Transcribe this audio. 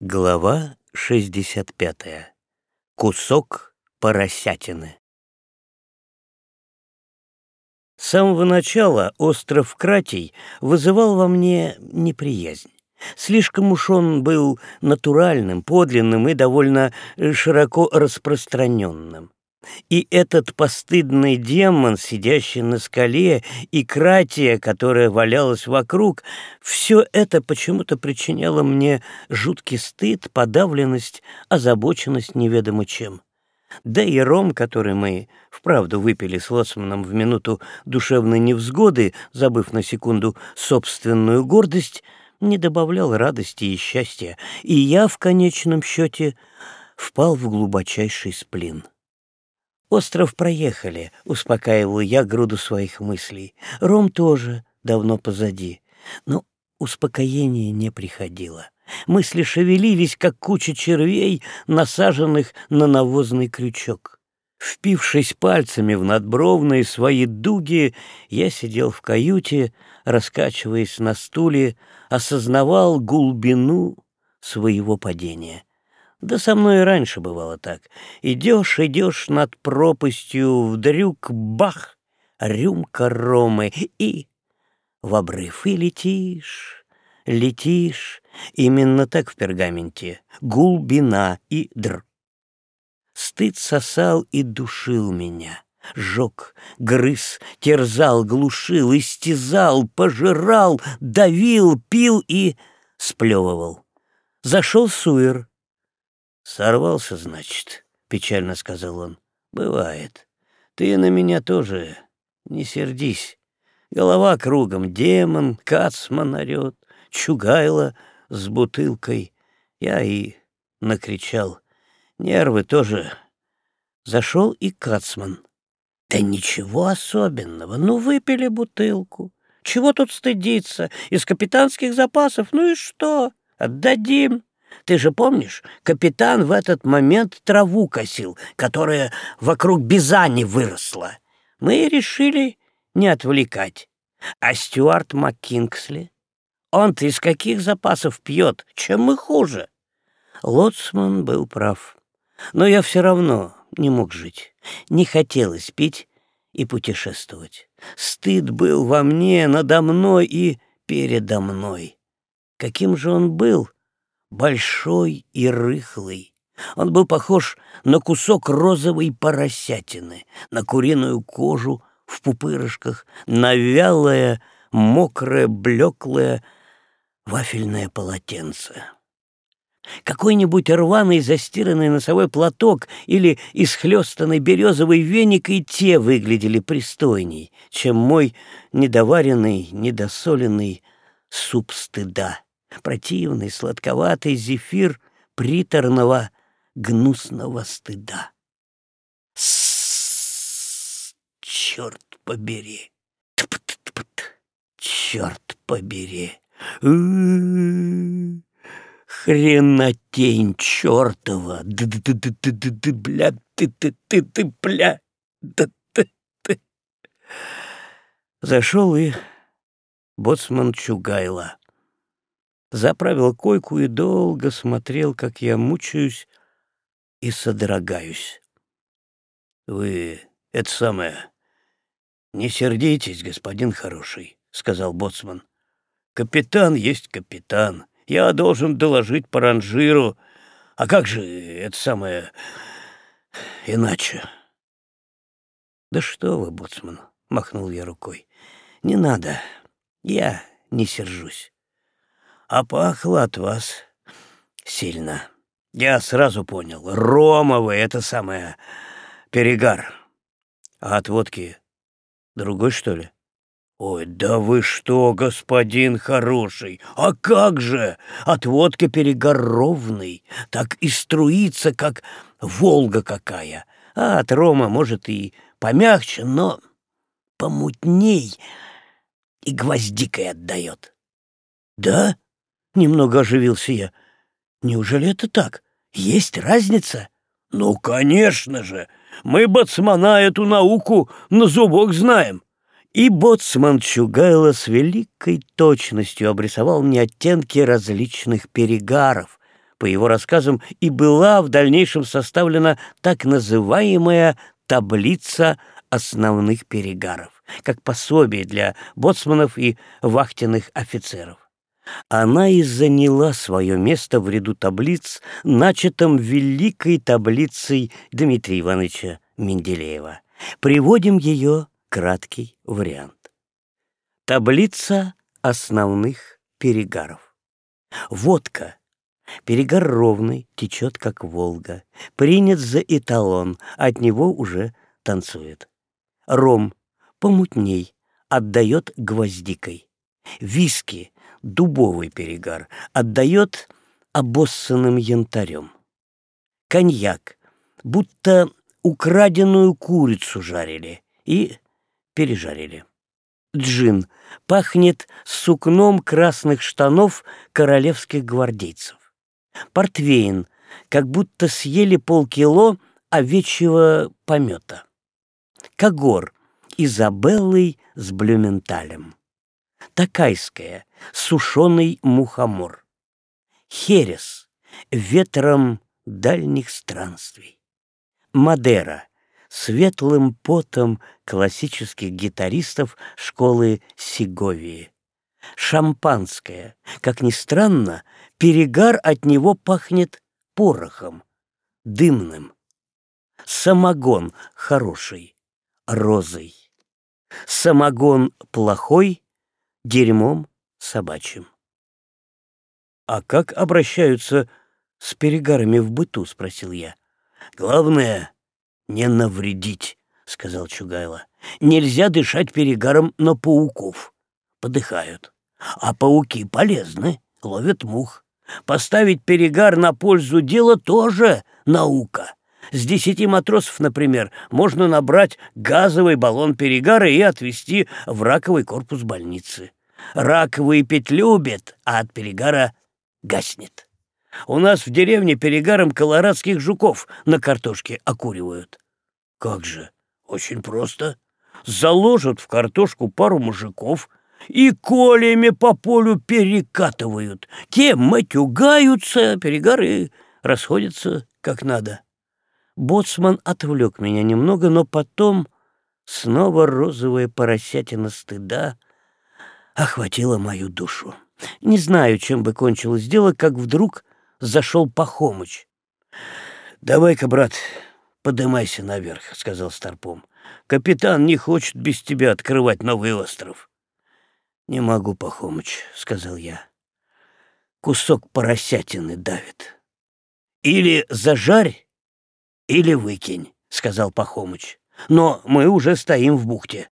Глава 65. Кусок поросятины. С самого начала остров Кратий вызывал во мне неприязнь. Слишком уж он был натуральным, подлинным и довольно широко распространенным. И этот постыдный демон, сидящий на скале, и кратия, которая валялась вокруг, все это почему-то причиняло мне жуткий стыд, подавленность, озабоченность неведомо чем. Да и ром, который мы вправду выпили с Лоцманом в минуту душевной невзгоды, забыв на секунду собственную гордость, не добавлял радости и счастья, и я в конечном счете впал в глубочайший сплин. Остров проехали, успокаивал я груду своих мыслей. Ром тоже давно позади. Но успокоение не приходило. Мысли шевелились, как куча червей, насаженных на навозный крючок. Впившись пальцами в надбровные свои дуги, я сидел в каюте, раскачиваясь на стуле, осознавал глубину своего падения. Да со мной и раньше бывало так. Идешь, идешь над пропастью, вдрюк бах, рюмка ромы и в обрыв и летишь, летишь. Именно так в пергаменте. Гулбина и др. Стыд сосал и душил меня. Жег, грыз, терзал, глушил, истязал, пожирал, давил, пил и сплевывал. Зашел Суэр, «Сорвался, значит», — печально сказал он. «Бывает. Ты на меня тоже не сердись. Голова кругом, демон, кацман орет, чугайло с бутылкой. Я и накричал. Нервы тоже. Зашел и кацман. Да ничего особенного, ну выпили бутылку. Чего тут стыдиться? Из капитанских запасов, ну и что? Отдадим. Ты же помнишь, капитан в этот момент траву косил, которая вокруг Бизани выросла. Мы решили не отвлекать. А Стюарт МакКингсли? Он-то из каких запасов пьет? Чем мы хуже? Лоцман был прав. Но я все равно не мог жить. Не хотелось пить и путешествовать. Стыд был во мне, надо мной и передо мной. Каким же он был, большой и рыхлый. Он был похож на кусок розовой поросятины, на куриную кожу в пупырышках, на вялое, мокрое, блеклое вафельное полотенце. Какой-нибудь рваный застиранный носовой платок или исхлестанный березовый веник и те выглядели пристойней, чем мой недоваренный, недосоленный суп стыда противный сладковатый зефир приторного гнусного стыда. Черт побери! Черт побери! Хренотень чертова! Бля, ты ты ты ты бля! Зашел и боцман Чугайла заправил койку и долго смотрел, как я мучаюсь и содрогаюсь. «Вы, это самое, не сердитесь, господин хороший», — сказал боцман. «Капитан есть капитан. Я должен доложить по ранжиру. А как же это самое иначе?» «Да что вы, боцман», — махнул я рукой. «Не надо. Я не сержусь а пахло от вас сильно. Я сразу понял, ромовый — это самое, перегар. А от водки другой, что ли? Ой, да вы что, господин хороший, а как же? От водки перегар ровный, так и струится, как Волга какая. А от рома, может, и помягче, но помутней и гвоздикой отдает. Да? Немного оживился я. Неужели это так? Есть разница? Ну, конечно же. Мы, боцмана, эту науку на зубок знаем. И боцман Чугайло с великой точностью обрисовал мне оттенки различных перегаров, по его рассказам, и была в дальнейшем составлена так называемая таблица основных перегаров, как пособие для боцманов и вахтенных офицеров. Она и заняла свое место в ряду таблиц, начатом великой таблицей Дмитрия Ивановича Менделеева. Приводим ее краткий вариант. Таблица основных перегаров. Водка. Перегар ровный, течет, как Волга. Принят за эталон, от него уже танцует. Ром. Помутней, отдает гвоздикой. Виски. Дубовый перегар. Отдает обоссанным янтарем. Коньяк. Будто украденную курицу жарили и пережарили. Джин пахнет сукном красных штанов королевских гвардейцев. Портвейн, как будто съели полкило овечьего помета. Кагор, Изабеллой с блюменталем. Такайская, сушеный мухомор. Херес, ветром дальних странствий. Мадера, светлым потом классических гитаристов школы Сеговии. Шампанское, как ни странно, перегар от него пахнет порохом, дымным. Самогон хороший, розой. Самогон плохой, дерьмом собачьим. «А как обращаются с перегарами в быту?» — спросил я. «Главное — не навредить», — сказал Чугайло. «Нельзя дышать перегаром на пауков. Подыхают. А пауки полезны, ловят мух. Поставить перегар на пользу дела тоже наука. С десяти матросов, например, можно набрать газовый баллон перегара и отвезти в раковый корпус больницы. Рак выпить любит, а от перегара гаснет. У нас в деревне перегаром колорадских жуков на картошке окуривают. Как же? Очень просто. Заложат в картошку пару мужиков, и колями по полю перекатывают. Те матюгаются, перегары расходятся как надо. Боцман отвлек меня немного, но потом снова розовая поросятина стыда охватила мою душу. Не знаю, чем бы кончилось дело, как вдруг зашел Пахомыч. «Давай-ка, брат, подымайся наверх», — сказал Старпом. «Капитан не хочет без тебя открывать новый остров». «Не могу, Пахомыч», — сказал я. «Кусок поросятины давит». «Или зажарь, или выкинь», — сказал Пахомыч. «Но мы уже стоим в бухте.